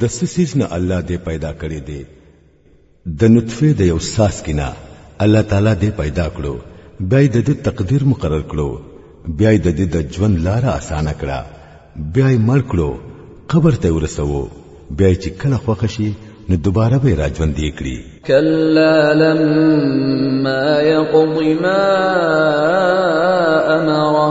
د څه سیز نه الله دې پیدا کړی دی د نطفه د یو ساس کې نه الله تعالی دې پیدا کړو بیا د دې تقدیر مقرر کړو بیا د دې د ژوند لار اسانه کړه بیا یې مړ کړو قبر ته ورسوو بیا چې کله خوښ شي نو دوباره به راځوند یې کړی کلا لما یقض ما امره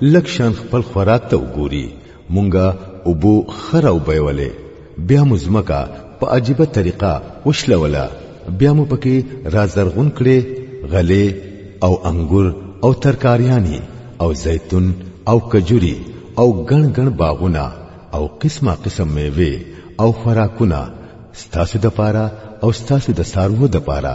لک شان خپل خوراک ته وګوري مونږه اوبو خره او بیولې بیا مو ځمکه په عجیبه طریقه وشلوله بیا مو پکې را زرغون کړې غلې او انګور او ترکاریانی او زیتون او کجوري او ګڼ ګڼ باغونه او قسمه قسم میوه او خوراکونه ستاسو د پاره او ستاسو د سارو د پاره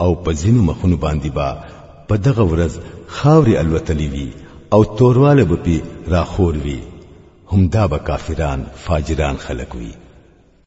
او په ځینو مخونو باندې با په دغه ورځ خاورې الوتلې وي او تورواله به پی راخور وي همدا به کافران فاجران خلق وي